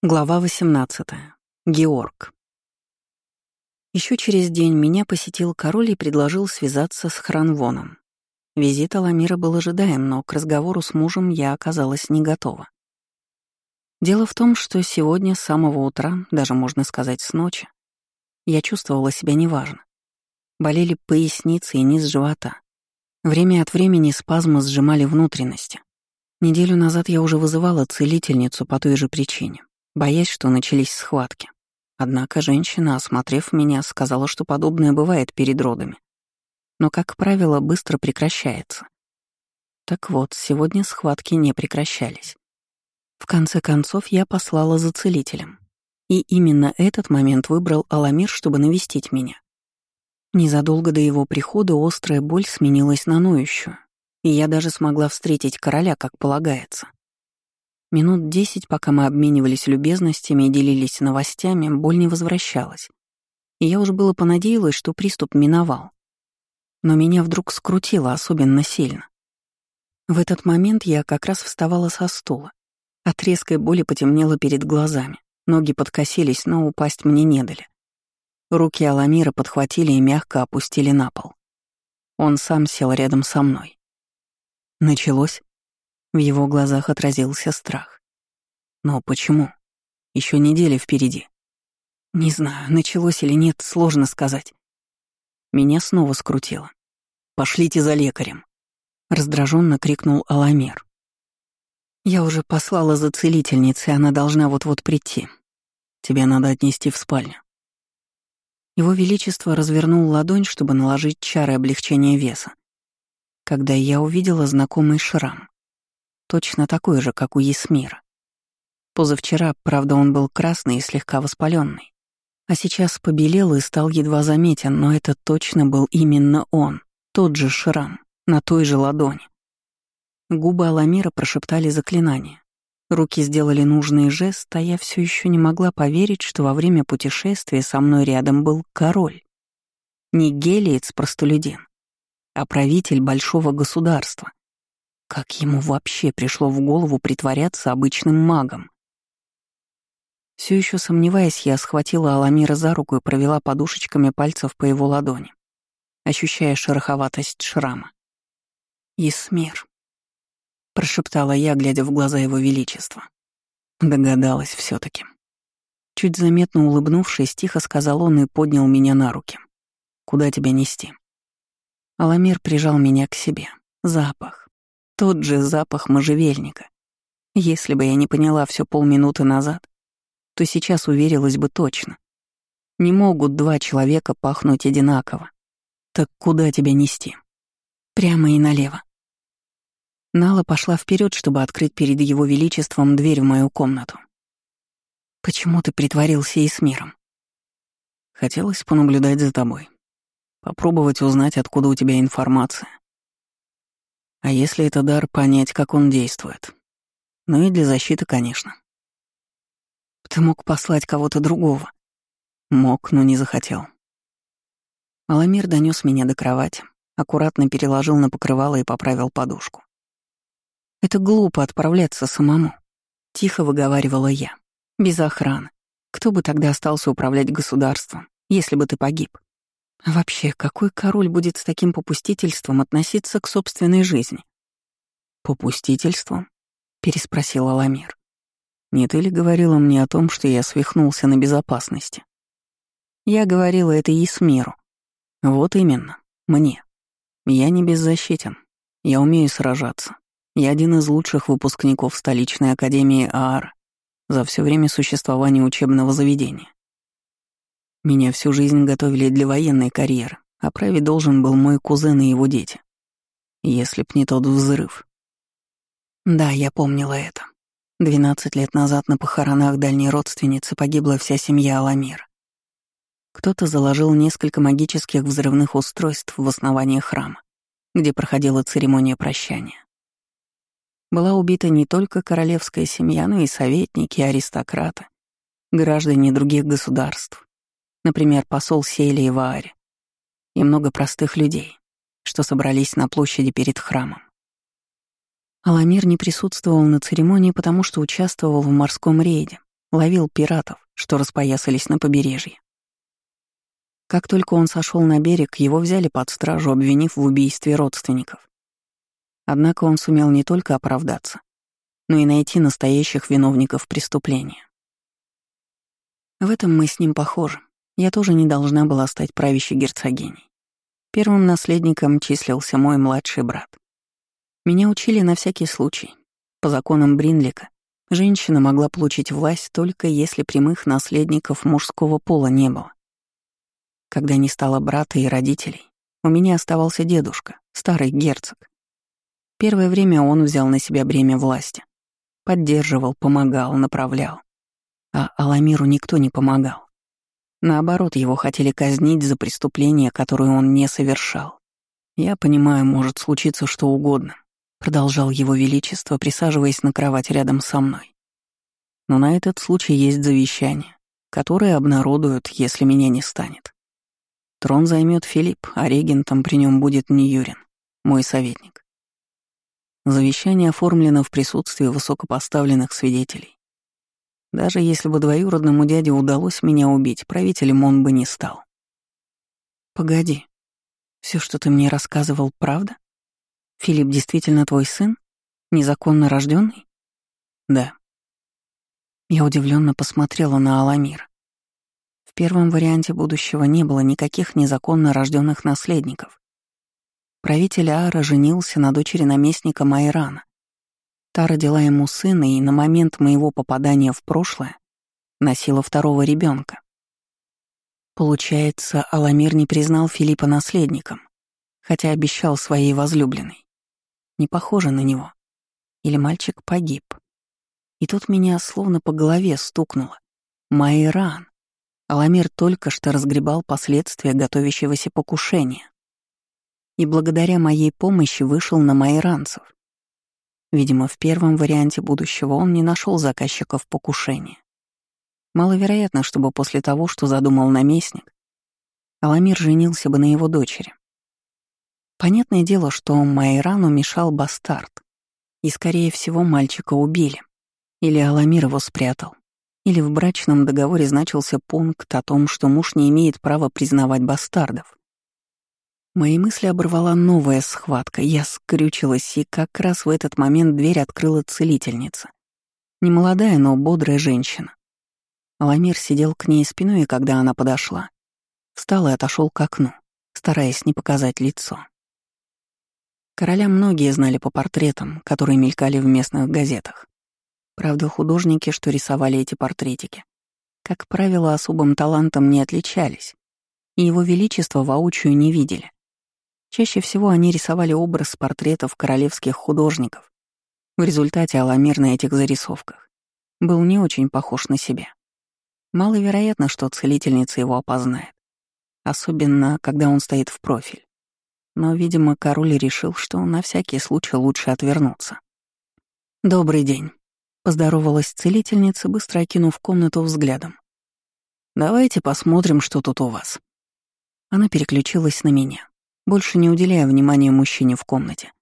Глава 18. Георг. Еще через день меня посетил король и предложил связаться с Хранвоном. Визит Аламира был ожидаем, но к разговору с мужем я оказалась не готова. Дело в том, что сегодня с самого утра, даже можно сказать с ночи, я чувствовала себя неважно. Болели поясницы и низ живота. Время от времени спазмы сжимали внутренности. Неделю назад я уже вызывала целительницу по той же причине боясь, что начались схватки. Однако женщина, осмотрев меня, сказала, что подобное бывает перед родами. Но, как правило, быстро прекращается. Так вот, сегодня схватки не прекращались. В конце концов, я послала за целителем. И именно этот момент выбрал Аламир, чтобы навестить меня. Незадолго до его прихода острая боль сменилась на ноющую, и я даже смогла встретить короля, как полагается. Минут десять, пока мы обменивались любезностями и делились новостями, боль не возвращалась. И я уже было понадеялась, что приступ миновал. Но меня вдруг скрутило особенно сильно. В этот момент я как раз вставала со стула. От резкой боли потемнело перед глазами. Ноги подкосились, но упасть мне не дали. Руки Аламира подхватили и мягко опустили на пол. Он сам сел рядом со мной. Началось. В его глазах отразился страх. Но почему? Еще неделя впереди. Не знаю, началось или нет, сложно сказать. Меня снова скрутило. «Пошлите за лекарем!» Раздраженно крикнул Аламер. «Я уже послала за целительницей, она должна вот-вот прийти. Тебе надо отнести в спальню». Его Величество развернул ладонь, чтобы наложить чары облегчения веса, когда я увидела знакомый шрам точно такой же, как у Есмира. Позавчера, правда, он был красный и слегка воспаленный, а сейчас побелел и стал едва заметен, но это точно был именно он, тот же шрам, на той же ладони. Губы Аламира прошептали заклинание. Руки сделали нужный жест, а я все еще не могла поверить, что во время путешествия со мной рядом был король. Не гелиец-простолюдин, а правитель большого государства, как ему вообще пришло в голову притворяться обычным магом? Все еще сомневаясь, я схватила Аламира за руку и провела подушечками пальцев по его ладони, ощущая шероховатость шрама. «Есмир», — прошептала я, глядя в глаза его величества. Догадалась все таки Чуть заметно улыбнувшись, тихо сказал он и поднял меня на руки. «Куда тебя нести?» Аламир прижал меня к себе. Запах. Тот же запах можжевельника. Если бы я не поняла все полминуты назад, то сейчас уверилась бы точно. Не могут два человека пахнуть одинаково. Так куда тебя нести? Прямо и налево. Нала пошла вперед, чтобы открыть перед его величеством дверь в мою комнату. «Почему ты притворился и с миром?» «Хотелось понаблюдать за тобой. Попробовать узнать, откуда у тебя информация. А если это дар, понять, как он действует. Ну и для защиты, конечно. Ты мог послать кого-то другого. Мог, но не захотел. Аламир донес меня до кровати, аккуратно переложил на покрывало и поправил подушку. Это глупо отправляться самому. Тихо выговаривала я. Без охраны. Кто бы тогда остался управлять государством, если бы ты погиб? Вообще, какой король будет с таким попустительством относиться к собственной жизни? Попустительством? переспросил Аламир. Не ты ли говорила мне о том, что я свихнулся на безопасности? Я говорила это и с миру. Вот именно, мне. Я не беззащитен. Я умею сражаться. Я один из лучших выпускников столичной академии ААР за все время существования учебного заведения. Меня всю жизнь готовили для военной карьеры, а править должен был мой кузен и его дети. Если б не тот взрыв. Да, я помнила это. Двенадцать лет назад на похоронах дальней родственницы погибла вся семья Аламира. Кто-то заложил несколько магических взрывных устройств в основании храма, где проходила церемония прощания. Была убита не только королевская семья, но и советники, аристократы, граждане других государств, например, посол Селии в Ааре, и много простых людей, что собрались на площади перед храмом. Аламир не присутствовал на церемонии, потому что участвовал в морском рейде, ловил пиратов, что распоясались на побережье. Как только он сошел на берег, его взяли под стражу, обвинив в убийстве родственников. Однако он сумел не только оправдаться, но и найти настоящих виновников преступления. В этом мы с ним похожи. Я тоже не должна была стать правящей герцогиней. Первым наследником числился мой младший брат. Меня учили на всякий случай. По законам Бринлика, женщина могла получить власть только если прямых наследников мужского пола не было. Когда не стало брата и родителей, у меня оставался дедушка, старый герцог. Первое время он взял на себя бремя власти. Поддерживал, помогал, направлял. А Аламиру никто не помогал. Наоборот, его хотели казнить за преступление, которое он не совершал. «Я понимаю, может случиться что угодно», — продолжал его величество, присаживаясь на кровать рядом со мной. «Но на этот случай есть завещание, которое обнародуют, если меня не станет. Трон займет Филипп, а регентом при нем будет Ньюрин, мой советник. Завещание оформлено в присутствии высокопоставленных свидетелей. Даже если бы двоюродному дяде удалось меня убить, правителем он бы не стал. Погоди, все, что ты мне рассказывал, правда? Филипп действительно твой сын? Незаконно рожденный? Да. Я удивленно посмотрела на Аламир первом варианте будущего не было никаких незаконно рожденных наследников. Правитель Ара женился на дочери наместника Майрана. Та родила ему сына и на момент моего попадания в прошлое носила второго ребенка. Получается, Аламир не признал Филиппа наследником, хотя обещал своей возлюбленной. Не похоже на него. Или мальчик погиб. И тут меня словно по голове стукнуло. Майран. Аламир только что разгребал последствия готовящегося покушения. И благодаря моей помощи вышел на майранцев. Видимо, в первом варианте будущего он не нашел заказчиков покушения. Маловероятно, чтобы после того, что задумал наместник, Аламир женился бы на его дочери. Понятное дело, что Майрану мешал бастард, и, скорее всего, мальчика убили. Или Аламир его спрятал или в брачном договоре значился пункт о том, что муж не имеет права признавать бастардов. Мои мысли оборвала новая схватка, я скрючилась, и как раз в этот момент дверь открыла целительница. Немолодая, но бодрая женщина. Ламир сидел к ней спиной, и когда она подошла, встал и отошел к окну, стараясь не показать лицо. Короля многие знали по портретам, которые мелькали в местных газетах. Правда, художники, что рисовали эти портретики, как правило, особым талантом не отличались, и его величество воочию не видели. Чаще всего они рисовали образ портретов королевских художников. В результате Аламир на этих зарисовках был не очень похож на себя. Маловероятно, что целительница его опознает, особенно когда он стоит в профиль. Но, видимо, король решил, что на всякий случай лучше отвернуться. «Добрый день», Поздоровалась целительница, быстро окинув комнату взглядом. «Давайте посмотрим, что тут у вас». Она переключилась на меня, больше не уделяя внимания мужчине в комнате.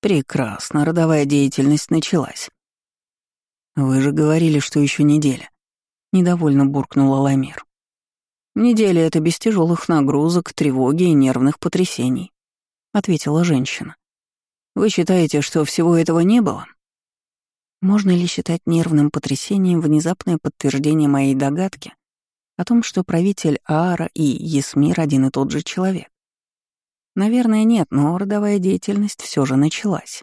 «Прекрасно, родовая деятельность началась». «Вы же говорили, что еще неделя», — недовольно буркнула Ламир. «Неделя — это без тяжелых нагрузок, тревоги и нервных потрясений», — ответила женщина. «Вы считаете, что всего этого не было?» Можно ли считать нервным потрясением внезапное подтверждение моей догадки о том, что правитель Аара и Есмир один и тот же человек? Наверное, нет, но родовая деятельность все же началась.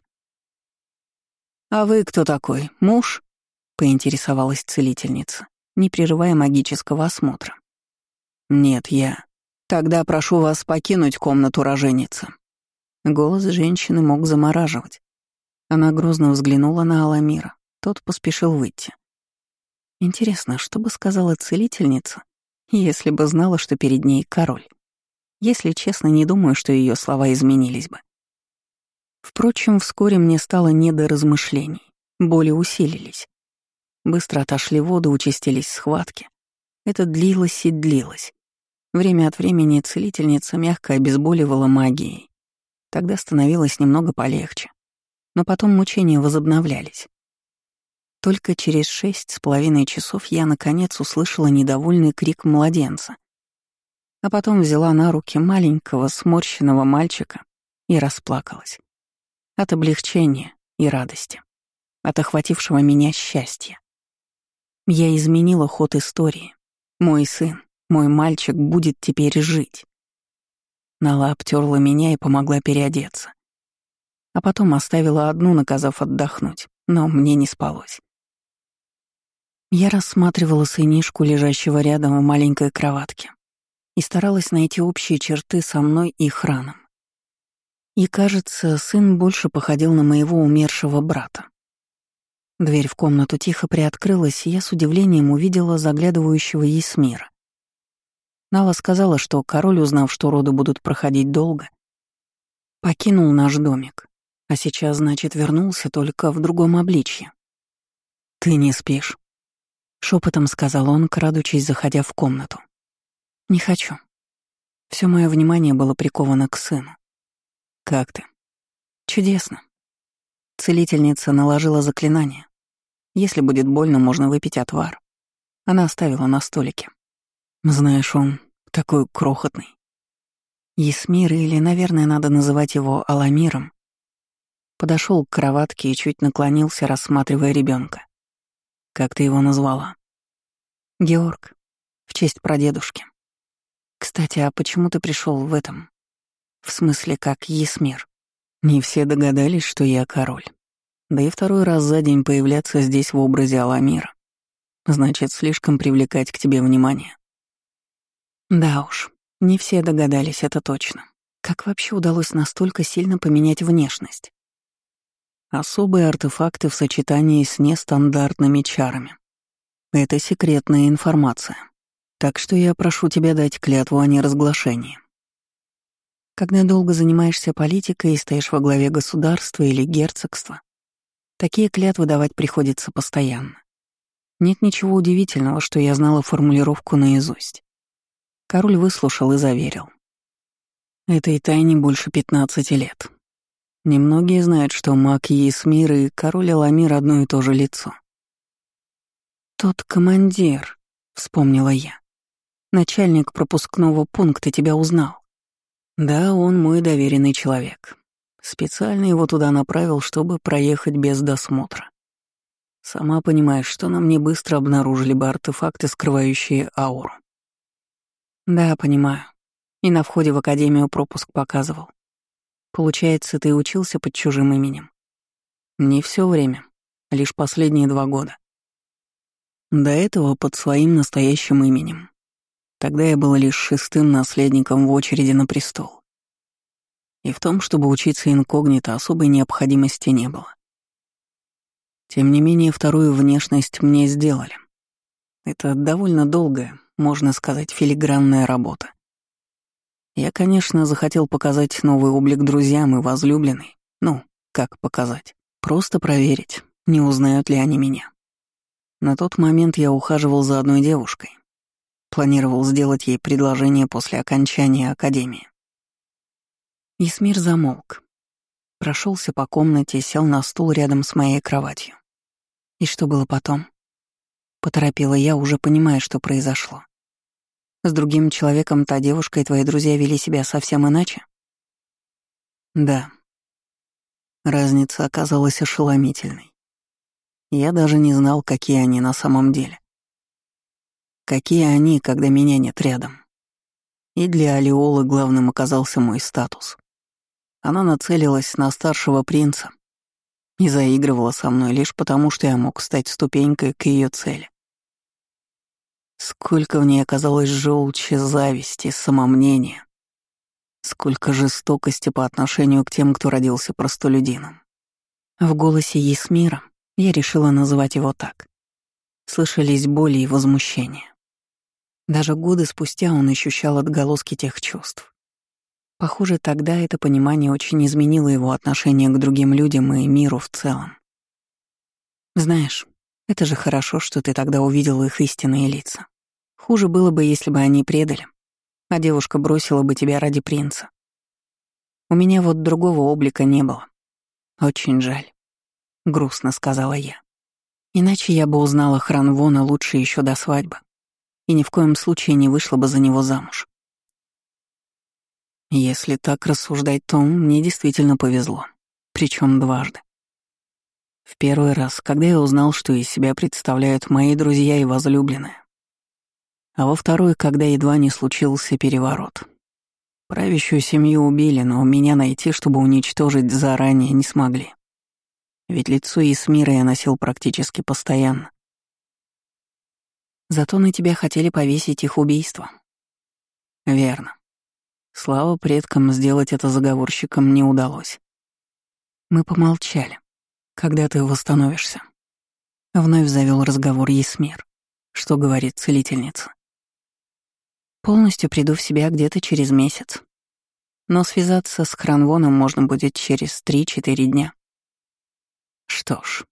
«А вы кто такой? Муж?» — поинтересовалась целительница, не прерывая магического осмотра. «Нет, я. Тогда прошу вас покинуть комнату роженицы». Голос женщины мог замораживать, она грозно взглянула на Аламира. Тот поспешил выйти. Интересно, что бы сказала целительница, если бы знала, что перед ней король? Если честно, не думаю, что ее слова изменились бы. Впрочем, вскоре мне стало не до размышлений. Боли усилились. Быстро отошли воды, участились схватки. Это длилось и длилось. Время от времени целительница мягко обезболивала магией. Тогда становилось немного полегче но потом мучения возобновлялись. Только через шесть с половиной часов я, наконец, услышала недовольный крик младенца. А потом взяла на руки маленького сморщенного мальчика и расплакалась. От облегчения и радости. От охватившего меня счастья. Я изменила ход истории. Мой сын, мой мальчик будет теперь жить. Нала обтерла меня и помогла переодеться. А потом оставила одну, наказав отдохнуть, но мне не спалось. Я рассматривала сынишку, лежащего рядом в маленькой кроватке, и старалась найти общие черты со мной и храном. И, кажется, сын больше походил на моего умершего брата. Дверь в комнату тихо приоткрылась, и я с удивлением увидела заглядывающего Есмира. Нала сказала, что король, узнав, что роды будут проходить долго, покинул наш домик, а сейчас, значит, вернулся только в другом обличье. «Ты не спишь?» Шепотом сказал он, крадучись, заходя в комнату. «Не хочу». Все мое внимание было приковано к сыну. «Как ты?» «Чудесно». Целительница наложила заклинание. Если будет больно, можно выпить отвар. Она оставила на столике. Знаешь, он такой крохотный. Есмир, или, наверное, надо называть его Аламиром, подошел к кроватке и чуть наклонился, рассматривая ребенка. Как ты его назвала? Георг. В честь прадедушки. Кстати, а почему ты пришел в этом? В смысле, как Есмир? Не все догадались, что я король. Да и второй раз за день появляться здесь в образе Аламира. Значит, слишком привлекать к тебе внимание. Да уж, не все догадались, это точно. Как вообще удалось настолько сильно поменять внешность? Особые артефакты в сочетании с нестандартными чарами. Это секретная информация. Так что я прошу тебя дать клятву о неразглашении. Когда долго занимаешься политикой и стоишь во главе государства или герцогства, такие клятвы давать приходится постоянно. Нет ничего удивительного, что я знала формулировку наизусть. Король выслушал и заверил. Этой тайне больше 15 лет. Немногие знают, что маг Есмир и король Аламир одно и то же лицо. «Тот командир», — вспомнила я. «Начальник пропускного пункта тебя узнал». «Да, он мой доверенный человек. Специально его туда направил, чтобы проехать без досмотра. Сама понимаешь, что нам не быстро обнаружили бы артефакты, скрывающие ауру». «Да, понимаю. И на входе в Академию пропуск показывал. Получается, ты учился под чужим именем? Не все время, лишь последние два года. До этого под своим настоящим именем. Тогда я был лишь шестым наследником в очереди на престол. И в том, чтобы учиться инкогнито, особой необходимости не было. Тем не менее, вторую внешность мне сделали. Это довольно долгая, можно сказать, филигранная работа. Я, конечно, захотел показать новый облик друзьям и возлюбленной. Ну, как показать? Просто проверить, не узнают ли они меня. На тот момент я ухаживал за одной девушкой. Планировал сделать ей предложение после окончания академии. Исмир замолк. Прошелся по комнате, сел на стул рядом с моей кроватью. И что было потом? Поторопила я, уже понимая, что произошло. С другим человеком та девушка и твои друзья вели себя совсем иначе? Да. Разница оказалась ошеломительной. Я даже не знал, какие они на самом деле. Какие они, когда меня нет рядом. И для Алиолы главным оказался мой статус. Она нацелилась на старшего принца и заигрывала со мной лишь потому, что я мог стать ступенькой к ее цели. Сколько в ней оказалось желчи, зависти, самомнения. Сколько жестокости по отношению к тем, кто родился простолюдином. В голосе Есмира я решила называть его так. Слышались боли и возмущения. Даже годы спустя он ощущал отголоски тех чувств. Похоже, тогда это понимание очень изменило его отношение к другим людям и миру в целом. Знаешь, это же хорошо, что ты тогда увидел их истинные лица. Хуже было бы, если бы они предали, а девушка бросила бы тебя ради принца. У меня вот другого облика не было. Очень жаль. Грустно сказала я. Иначе я бы узнала Хранвона лучше еще до свадьбы и ни в коем случае не вышла бы за него замуж. Если так рассуждать, то мне действительно повезло, причем дважды. В первый раз, когда я узнал, что из себя представляют мои друзья и возлюбленные. А во второй, когда едва не случился переворот. Правящую семью убили, но меня найти, чтобы уничтожить заранее, не смогли. Ведь лицо Исмира я носил практически постоянно. Зато на тебя хотели повесить их убийство. Верно. Слава предкам, сделать это заговорщикам не удалось. Мы помолчали. Когда ты восстановишься? Вновь завел разговор Есмир. Что говорит целительница? Полностью приду в себя где-то через месяц. Но связаться с Хранвоном можно будет через 3-4 дня. Что ж,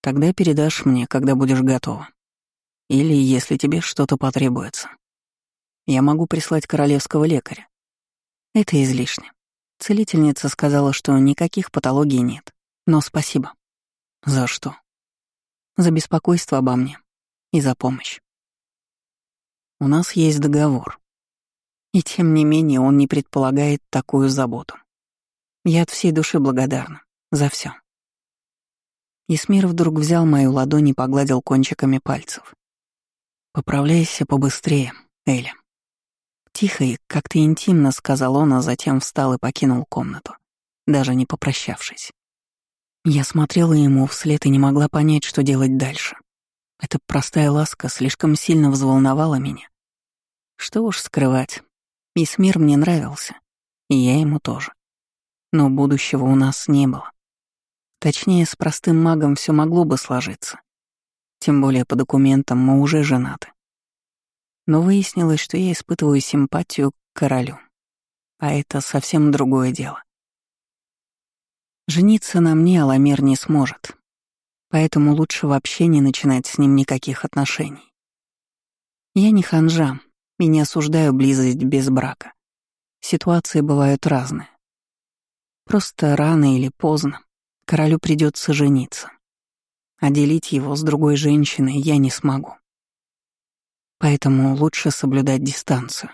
тогда передашь мне, когда будешь готова. Или если тебе что-то потребуется. Я могу прислать королевского лекаря. Это излишне. Целительница сказала, что никаких патологий нет. Но спасибо. За что? За беспокойство обо мне. И за помощь. У нас есть договор. И тем не менее он не предполагает такую заботу. Я от всей души благодарна. За все. Исмир вдруг взял мою ладонь и погладил кончиками пальцев. «Поправляйся побыстрее, Эля». Тихо и как-то интимно сказал он, а затем встал и покинул комнату, даже не попрощавшись. Я смотрела ему вслед и не могла понять, что делать дальше. Эта простая ласка слишком сильно взволновала меня. Что уж скрывать, Исмир мне нравился, и я ему тоже. Но будущего у нас не было. Точнее, с простым магом все могло бы сложиться. Тем более по документам мы уже женаты. Но выяснилось, что я испытываю симпатию к королю. А это совсем другое дело. Жениться на мне Аламир не сможет, поэтому лучше вообще не начинать с ним никаких отношений. Я не ханжа и не осуждаю близость без брака. Ситуации бывают разные. Просто рано или поздно королю придется жениться а делить его с другой женщиной я не смогу. Поэтому лучше соблюдать дистанцию.